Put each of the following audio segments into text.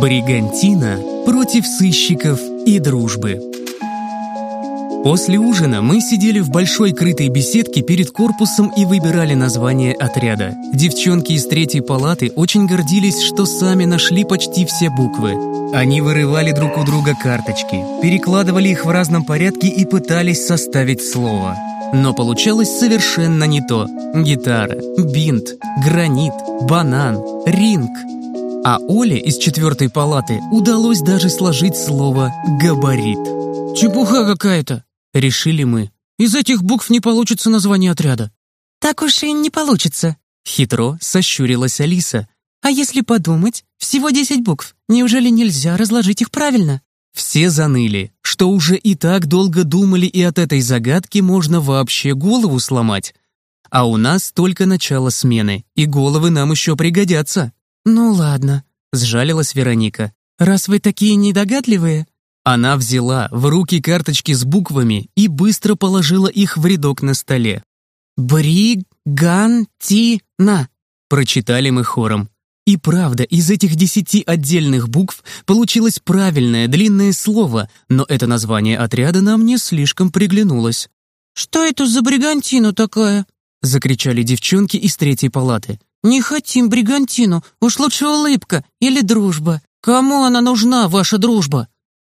Бригантина против сыщиков и дружбы. После ужина мы сидели в большой крытой беседке перед корпусом и выбирали название отряда. Девчонки из третьей палаты очень гордились, что сами нашли почти все буквы. Они вырывали друг у друга карточки, перекладывали их в разном порядке и пытались составить слово. Но получалось совершенно не то. Гитара, бинт, гранит, банан, ринг – а Оле из четвертой палаты удалось даже сложить слово «габарит». «Чепуха какая-то!» — решили мы. «Из этих букв не получится название отряда». «Так уж и не получится», — хитро сощурилась Алиса. «А если подумать, всего десять букв. Неужели нельзя разложить их правильно?» Все заныли, что уже и так долго думали, и от этой загадки можно вообще голову сломать. А у нас только начало смены, и головы нам еще пригодятся. «Ну ладно», — сжалилась Вероника. «Раз вы такие недогадливые...» Она взяла в руки карточки с буквами и быстро положила их в рядок на столе. «Бригантина», — прочитали мы хором. И правда, из этих десяти отдельных букв получилось правильное длинное слово, но это название отряда нам не слишком приглянулось. «Что это за бригантина такая?» — закричали девчонки из третьей палаты. «Не хотим бригантину, уж лучше улыбка или дружба. Кому она нужна, ваша дружба?»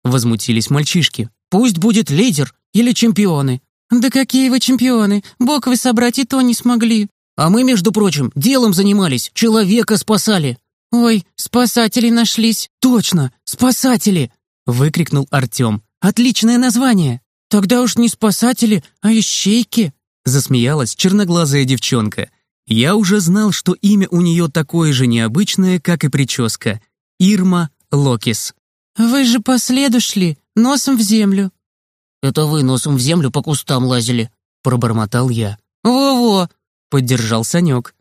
Возмутились мальчишки. «Пусть будет лидер или чемпионы». «Да какие вы чемпионы! Буквы собрать и то не смогли». «А мы, между прочим, делом занимались, человека спасали». «Ой, спасатели нашлись». «Точно, спасатели!» Выкрикнул Артем. «Отличное название!» «Тогда уж не спасатели, а ищейки!» Засмеялась черноглазая девчонка – я уже знал, что имя у нее такое же необычное, как и прическа. Ирма Локис. «Вы же по следу шли, носом в землю». «Это вы носом в землю по кустам лазили», — пробормотал я. «Во-во», — поддержал Санек.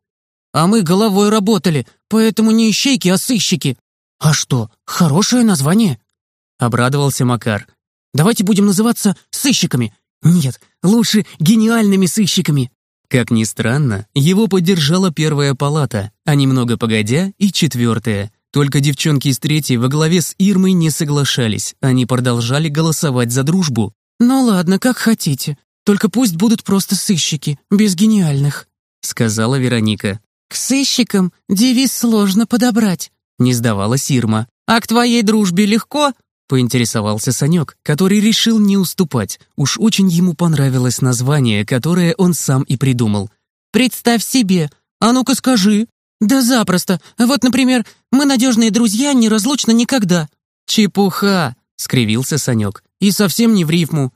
«А мы головой работали, поэтому не ищейки, а сыщики». «А что, хорошее название?» — обрадовался Макар. «Давайте будем называться сыщиками. Нет, лучше гениальными сыщиками». Как ни странно, его поддержала первая палата, а немного погодя и четвертая. Только девчонки из третьей во главе с Ирмой не соглашались, они продолжали голосовать за дружбу. «Ну ладно, как хотите. Только пусть будут просто сыщики, без гениальных», — сказала Вероника. «К сыщикам девиз сложно подобрать», — не сдавалась Ирма. «А к твоей дружбе легко?» Поинтересовался Санек, который решил не уступать. Уж очень ему понравилось название, которое он сам и придумал. «Представь себе! А ну-ка скажи!» «Да запросто! Вот, например, мы надежные друзья, неразлучно никогда!» «Чепуха!» — скривился Санек. «И совсем не в рифму!»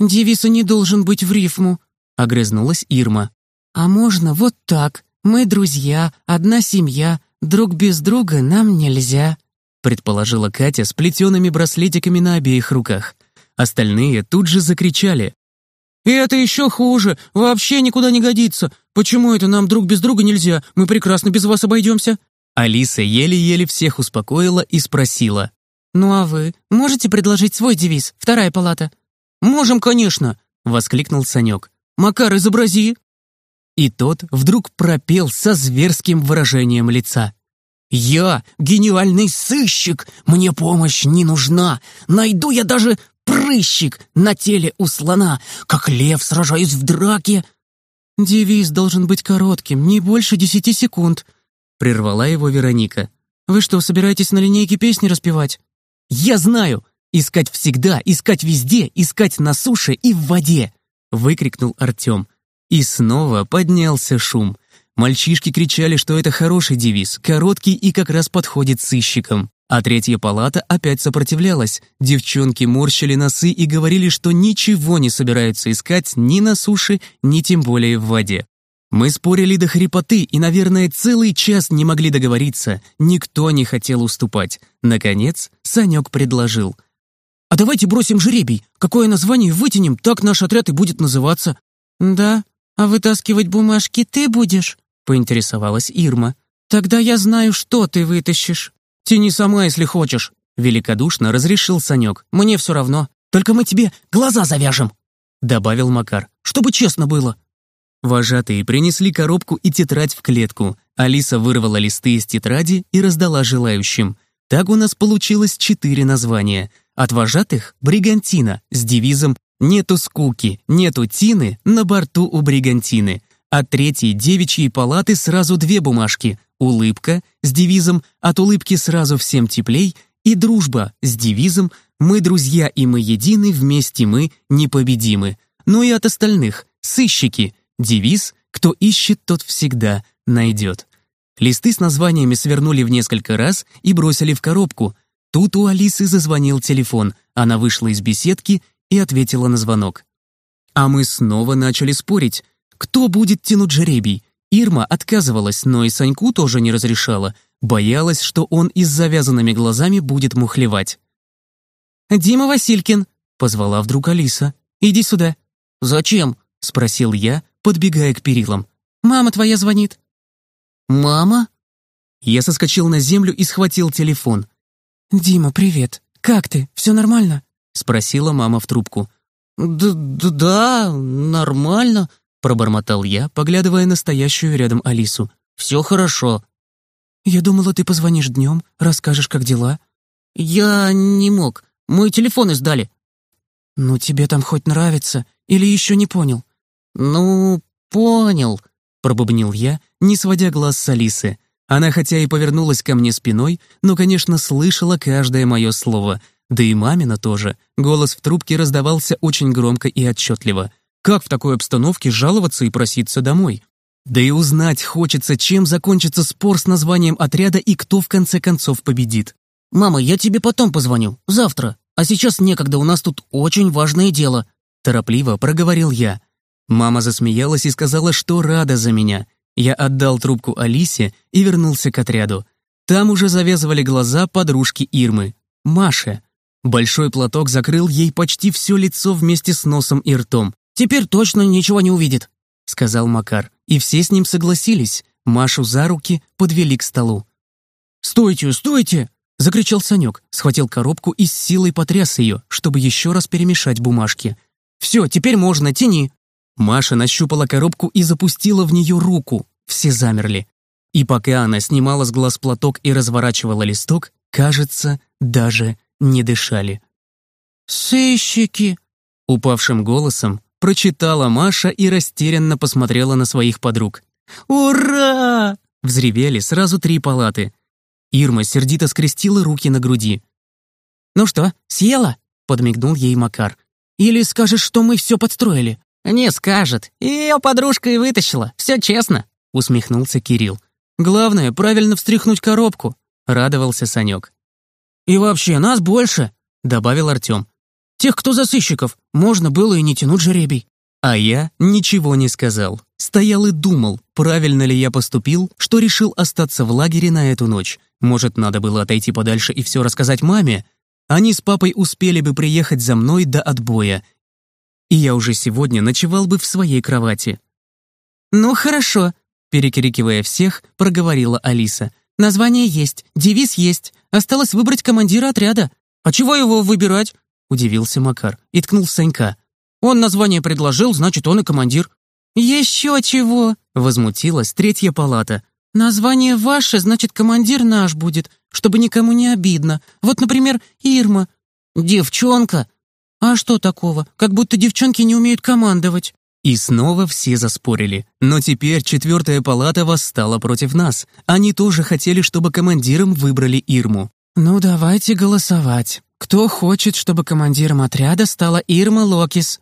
«Девиз не должен быть в рифму!» — огрызнулась Ирма. «А можно вот так. Мы друзья, одна семья, друг без друга нам нельзя!» Предположила Катя с плетеными браслетиками на обеих руках. Остальные тут же закричали. «И это еще хуже! Вообще никуда не годится! Почему это нам друг без друга нельзя? Мы прекрасно без вас обойдемся!» Алиса еле-еле всех успокоила и спросила. «Ну а вы можете предложить свой девиз, вторая палата?» «Можем, конечно!» — воскликнул Санек. «Макар, изобрази!» И тот вдруг пропел со зверским выражением лица. «Я гениальный сыщик, мне помощь не нужна. Найду я даже прыщик на теле у слона, как лев сражаюсь в драке». «Девиз должен быть коротким, не больше десяти секунд», — прервала его Вероника. «Вы что, собираетесь на линейке песни распевать?» «Я знаю! Искать всегда, искать везде, искать на суше и в воде!» — выкрикнул Артем. И снова поднялся шум. Мальчишки кричали, что это хороший девиз, короткий и как раз подходит сыщикам. А третья палата опять сопротивлялась. Девчонки морщили носы и говорили, что ничего не собираются искать ни на суше, ни тем более в воде. Мы спорили до хрипоты и, наверное, целый час не могли договориться. Никто не хотел уступать. Наконец, Санек предложил. «А давайте бросим жеребий. Какое название вытянем, так наш отряд и будет называться». «Да? А вытаскивать бумажки ты будешь?» Поинтересовалась Ирма. «Тогда я знаю, что ты вытащишь». «Тяни сама, если хочешь», — великодушно разрешил Санек. «Мне все равно. Только мы тебе глаза завяжем», — добавил Макар, «чтобы честно было». Вожатые принесли коробку и тетрадь в клетку. Алиса вырвала листы из тетради и раздала желающим. Так у нас получилось четыре названия. От вожатых — «Бригантина» с девизом «Нету скуки, нету тины, на борту у бригантины». От третьей девичьей палаты сразу две бумажки «Улыбка» с девизом «От улыбки сразу всем теплей» и «Дружба» с девизом «Мы друзья и мы едины, вместе мы непобедимы». Ну и от остальных «Сыщики» девиз «Кто ищет, тот всегда найдет». Листы с названиями свернули в несколько раз и бросили в коробку. Тут у Алисы зазвонил телефон. Она вышла из беседки и ответила на звонок. А мы снова начали спорить. Кто будет тянуть жеребий? Ирма отказывалась, но и Саньку тоже не разрешала. Боялась, что он и с завязанными глазами будет мухлевать. «Дима Василькин!» — позвала вдруг Алиса. «Иди сюда». «Зачем?» — спросил я, подбегая к перилам. «Мама твоя звонит». «Мама?» Я соскочил на землю и схватил телефон. «Дима, привет. Как ты? Все нормально?» — спросила мама в трубку. «Да, да, нормально», — пробормотал я, поглядывая на стоящую рядом Алису. «Все хорошо». «Я думала, ты позвонишь днем, расскажешь, как дела». «Я не мог. Мой телефон издали». «Ну, тебе там хоть нравится? Или еще не понял?» «Ну, понял», — пробубнил я, не сводя глаз с Алисы. Она хотя и повернулась ко мне спиной, но, конечно, слышала каждое мое слово. Да и мамина тоже. Голос в трубке раздавался очень громко и отчетливо. Как в такой обстановке жаловаться и проситься домой? Да и узнать хочется, чем закончится спор с названием отряда и кто в конце концов победит. «Мама, я тебе потом позвоню, завтра. А сейчас некогда, у нас тут очень важное дело», торопливо проговорил я. Мама засмеялась и сказала, что рада за меня. Я отдал трубку Алисе и вернулся к отряду. Там уже завязывали глаза подружки Ирмы, Маше. Большой платок закрыл ей почти все лицо вместе с носом и ртом. «Теперь точно ничего не увидит», — сказал Макар. И все с ним согласились. Машу за руки подвели к столу. «Стойте, стойте!» — закричал Санек, схватил коробку и с силой потряс ее, чтобы еще раз перемешать бумажки. «Все, теперь можно, тяни!» Маша нащупала коробку и запустила в нее руку. Все замерли. И пока она снимала с глаз платок и разворачивала листок, кажется, даже не дышали. «Сыщики!» — упавшим голосом прочитала Маша и растерянно посмотрела на своих подруг. «Ура!» — взревели сразу три палаты. Ирма сердито скрестила руки на груди. «Ну что, съела?» — подмигнул ей Макар. «Или скажешь, что мы все подстроили?» «Не скажет. Ее подружка и вытащила. Все честно», — усмехнулся Кирилл. «Главное, правильно встряхнуть коробку», — радовался Санек. «И вообще, нас больше», — добавил Артем. «Тех, кто за сыщиков, можно было и не тянуть жеребий». А я ничего не сказал. Стоял и думал, правильно ли я поступил, что решил остаться в лагере на эту ночь. Может, надо было отойти подальше и все рассказать маме? Они с папой успели бы приехать за мной до отбоя, и я уже сегодня ночевал бы в своей кровати. «Ну хорошо», — перекрикивая всех, проговорила Алиса. «Название есть, девиз есть, осталось выбрать командира отряда». «А чего его выбирать?» — удивился Макар и ткнул в Санька. «Он название предложил, значит, он и командир». «Еще чего?» — возмутилась третья палата. «Название ваше, значит, командир наш будет, чтобы никому не обидно. Вот, например, Ирма». «Девчонка!» «А что такого? Как будто девчонки не умеют командовать». И снова все заспорили. Но теперь четвертая палата восстала против нас. Они тоже хотели, чтобы командиром выбрали Ирму. «Ну, давайте голосовать. Кто хочет, чтобы командиром отряда стала Ирма Локис?»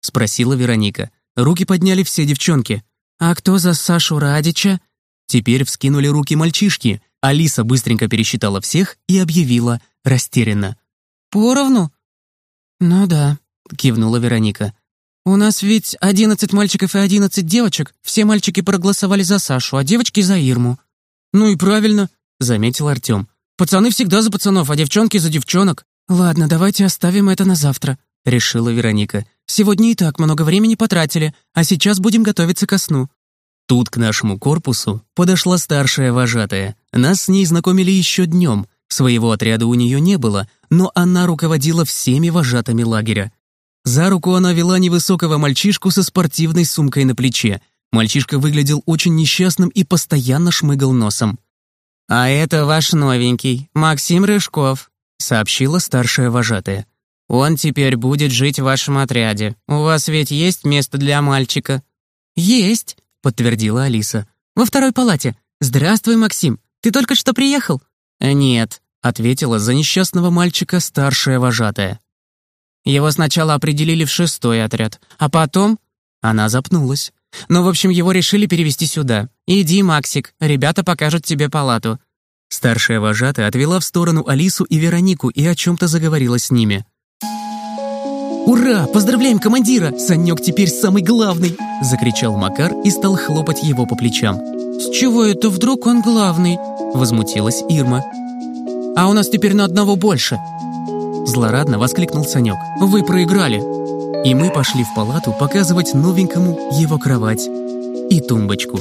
Спросила Вероника. Руки подняли все девчонки. «А кто за Сашу Радича?» Теперь вскинули руки мальчишки. Алиса быстренько пересчитала всех и объявила растерянно. «Поровну?» «Ну да», — кивнула Вероника. «У нас ведь одиннадцать мальчиков и одиннадцать девочек. Все мальчики проголосовали за Сашу, а девочки за Ирму». «Ну и правильно», — заметил Артем. «Пацаны всегда за пацанов, а девчонки за девчонок». «Ладно, давайте оставим это на завтра», — решила Вероника. «Сегодня и так много времени потратили, а сейчас будем готовиться ко сну». Тут к нашему корпусу подошла старшая вожатая. Нас с ней знакомили еще днем. Своего отряда у нее не было, но она руководила всеми вожатыми лагеря. За руку она вела невысокого мальчишку со спортивной сумкой на плече. Мальчишка выглядел очень несчастным и постоянно шмыгал носом. «А это ваш новенький, Максим Рыжков», — сообщила старшая вожатая. «Он теперь будет жить в вашем отряде. У вас ведь есть место для мальчика?» «Есть», — подтвердила Алиса. «Во второй палате. Здравствуй, Максим. Ты только что приехал?» «Нет», — ответила за несчастного мальчика старшая вожатая. Его сначала определили в шестой отряд, а потом... Она запнулась. Ну, в общем, его решили перевести сюда. Иди, Максик, ребята покажут тебе палату. Старшая вожатая отвела в сторону Алису и Веронику и о чем-то заговорила с ними. «Ура! Поздравляем командира! Санек теперь самый главный!» — закричал Макар и стал хлопать его по плечам. «С чего это вдруг он главный?» — возмутилась Ирма. «А у нас теперь на одного больше!» Злорадно воскликнул Санек. «Вы проиграли!» И мы пошли в палату показывать новенькому его кровать и тумбочку.